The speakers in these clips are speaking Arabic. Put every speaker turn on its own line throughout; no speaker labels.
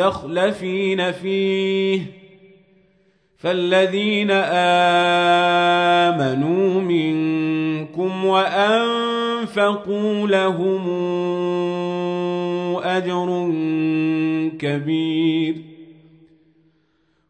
المستخلفين فيه فالذين آمنوا منكم وأنفقوا لهم أجر كبير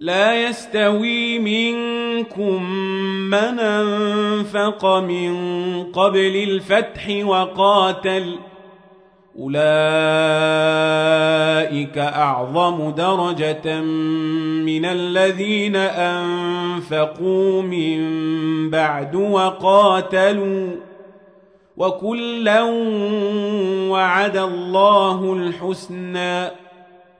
لا يستوي منكم من انفق من قبل الفتح وقاتل أولئك أعظم درجة من الذين أنفقوا من بعد وقاتلوا وكلا وعد الله الحسنى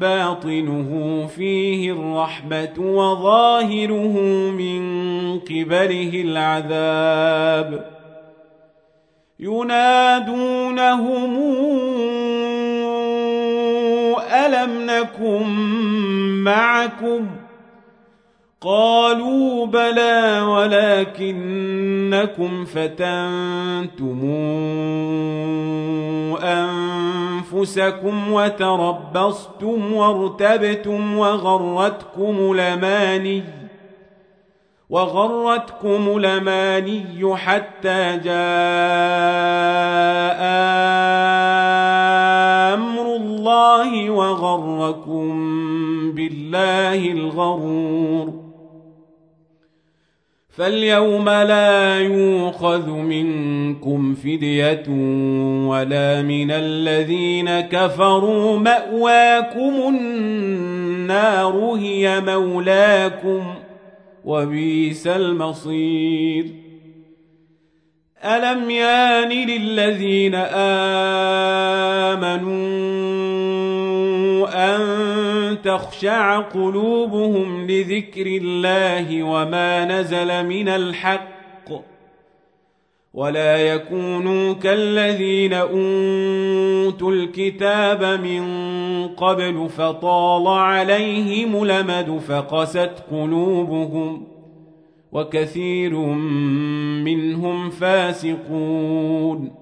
باطنه فيه الرحمة وظاهره من قبله العذاب ينادونهم ألم نكن معكم ؟ قالوا بلى ولكنكم فتنتم أنفسكم وتربصتم وارتبتم وغرتكم لماني وغرتكم لماني حتى جاء أمر الله وغركم بالله الغرور فاليوم لا يوخذ منكم فدية ولا من الذين كفروا مأواكم النار هي مولاكم وبيس المصير ألم يان للذين آمنوا أن تخشع قلوبهم لذكر الله وما نزل من الحق ولا يكونوا كالذين أوتوا الكتاب من قبل فطال عليهم لمد فقست قلوبهم وكثير منهم فاسقون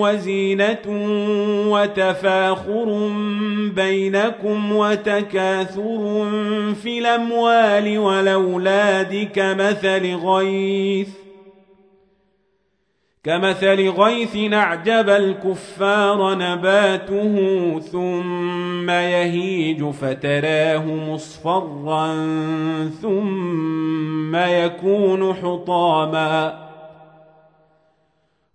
وزينة وتفاخر بينكم وتكاثر في الأموال والأولاد كمثل غيث كمثل غيث أعجب الكفار نباته ثم يهيج فتراه مصفرا ثم يكون حطاماً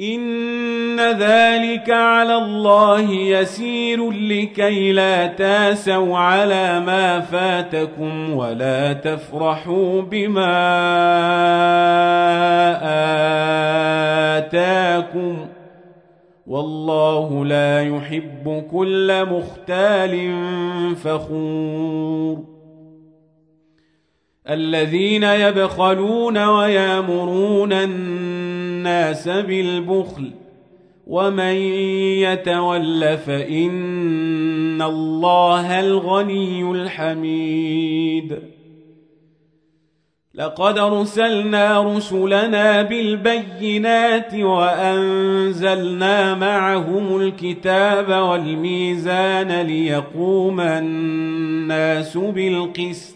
إن ذلك على الله يسير لكي لا تاسوا على ما فاتكم ولا تفرحوا بما آتاكم والله لا يحب كل مختال فخور الذين يبخلون ويامرون الناس الناس بالبخل ومن يتول فإن الله الغني الحميد لقد ارسلنا رسلنا بالبينات وأنزلنا معهم الكتاب والميزان ليقوم الناس بالقسط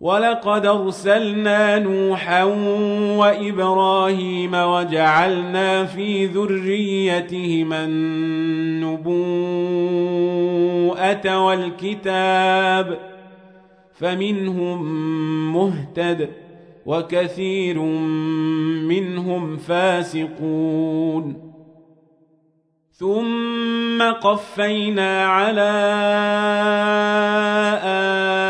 ولقد أرسلنا نوحا وإبراهيم وجعلنا في ذريتهما النبوءة والكتاب فمنهم مهتد وكثير منهم فاسقون ثم قفينا على آه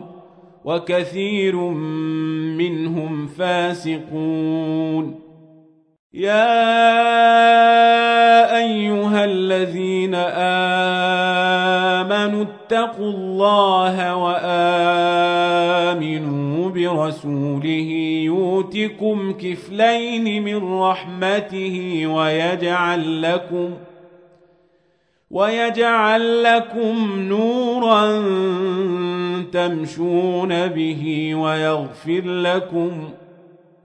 وكثير منهم فاسقون يا أيها الذين آمنوا اتقوا الله وآمنوا برسوله يوتكم كفلين من رحمته ويجعل لكم ويجعل لكم نورا تمشون به ويغفر لكم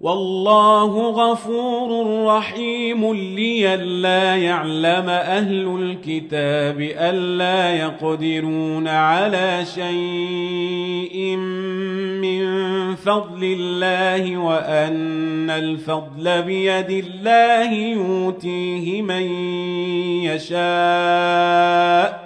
والله غفور رحيم لئلا يعلم أهل الكتاب ألا يقدرون على شيء من فضل الله وأن الفضل بيد الله يؤتيه من يشاء